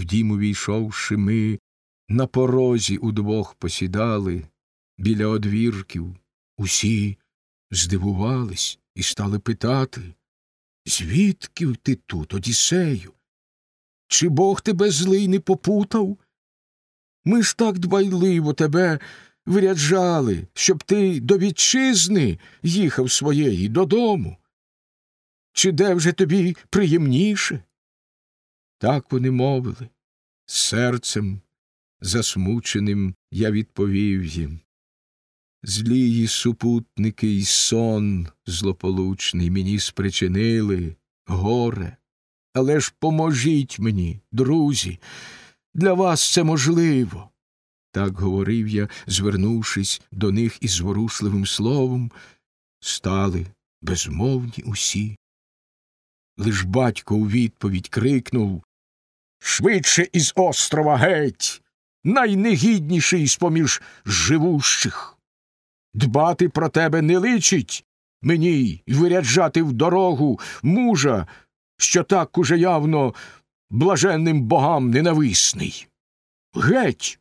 В дім увійшовши ми, на порозі удвох посідали, біля одвірків усі здивувались і стали питати Звідки ти тут, Одіссею? Чи Бог тебе злий не попутав? Ми ж так дбайливо тебе виряджали, щоб ти до вітчизни їхав своєї додому. Чи де вже тобі приємніше? Так вони мовили. Серцем засмученим я відповів їм. Злії супутники й сон злополучний мені спричинили горе. Але ж поможіть мені, друзі, для вас це можливо. Так говорив я, звернувшись до них із зворушливим словом, стали безмовні усі. Лиш батько у відповідь крикнув Швидше із острова геть, найнегідніший з поміж живущих. Дбати про тебе не личить мені й виряджати в дорогу мужа, що так уже явно блаженним богам ненависний. Геть,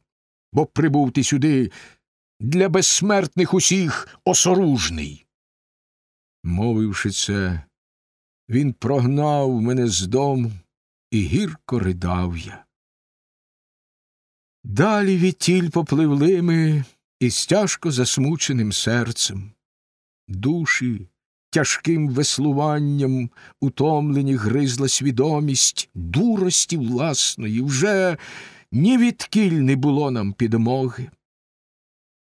бо прибув ти сюди для безсмертних усіх осоружний. Мовивши це, він прогнав мене з дому і гірко ридав я. Далі відтіль попливли ми із тяжко засмученим серцем. Душі тяжким веслуванням утомлені гризла свідомість дурості власної, вже ні відкіль не було нам підмоги.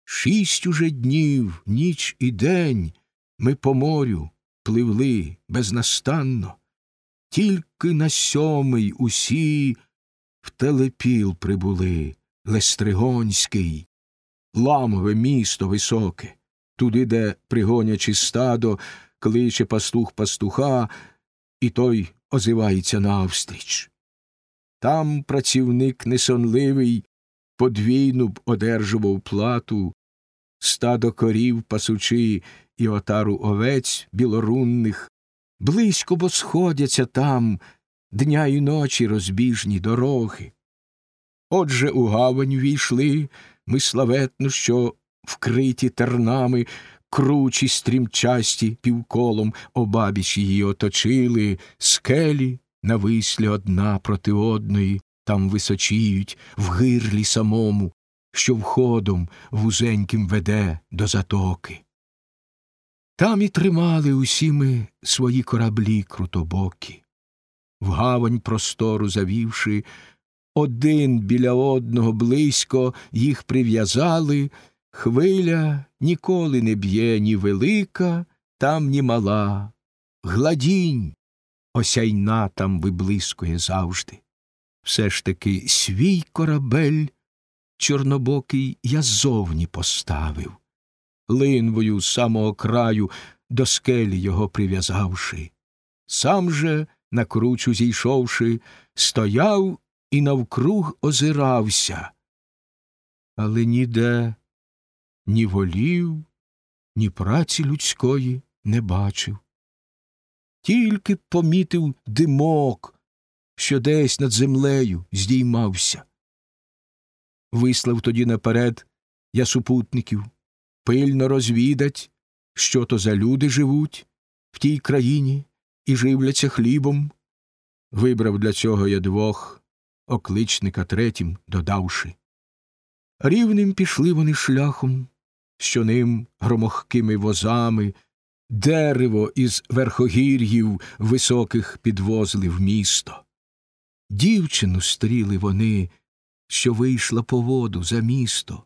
Шість уже днів, ніч і день ми по морю пливли безнастанно, тільки на сьомий усі в телепіл прибули Лестригонський, ламове місто високе, туди, де, пригонячи стадо, кличе пастух пастуха, і той озивається навстріч. Там працівник несонливий подвійну б одержував плату, стадо корів пасучи і отару овець білорунних, близько бо сходяться там дня і ночі розбіжні дороги. Отже у гавань війшли ми славетно, що вкриті тернами, кручі стрімчасті півколом обабіч її оточили, скелі навислі одна проти одної, там височіють в гирлі самому, що входом вузеньким веде до затоки. Там і тримали усі ми свої кораблі крутобокі, в гавань простору завівши, один біля одного близько їх прив'язали, хвиля ніколи не б'є ні велика, там ні мала, гладінь осяйна там виблискує завжди. Все ж таки свій корабель чорнобокий я ззовні поставив, линвою з самого краю до скелі його прив'язавши. Сам же, на кручу зійшовши, стояв і навкруг озирався, але ніде ні волів, ні праці людської не бачив. Тільки помітив димок, що десь над землею здіймався. Вислав тоді наперед я супутників, пильно розвідать, що то за люди живуть в тій країні і живляться хлібом. Вибрав для цього я двох окличника третім додавши. Рівним пішли вони шляхом, що ним громохкими возами дерево із верхогір'їв високих підвозли в місто. Дівчину стріли вони, що вийшла по воду за місто,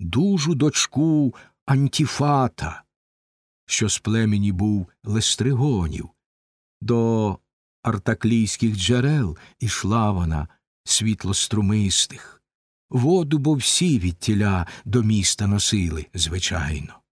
дужу дочку Антіфата, що з племені був Лестригонів, до артаклійських джерел ішла вона світлострумистих. Воду бо всі від тіля до міста носили, звичайно.